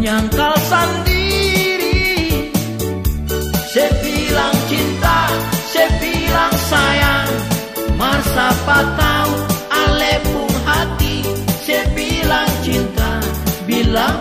menyangkal sendiri. Saya bilang cinta, saya bilang sayang. Marsapa tahu ale pun hati. Saya bilang cinta, bilang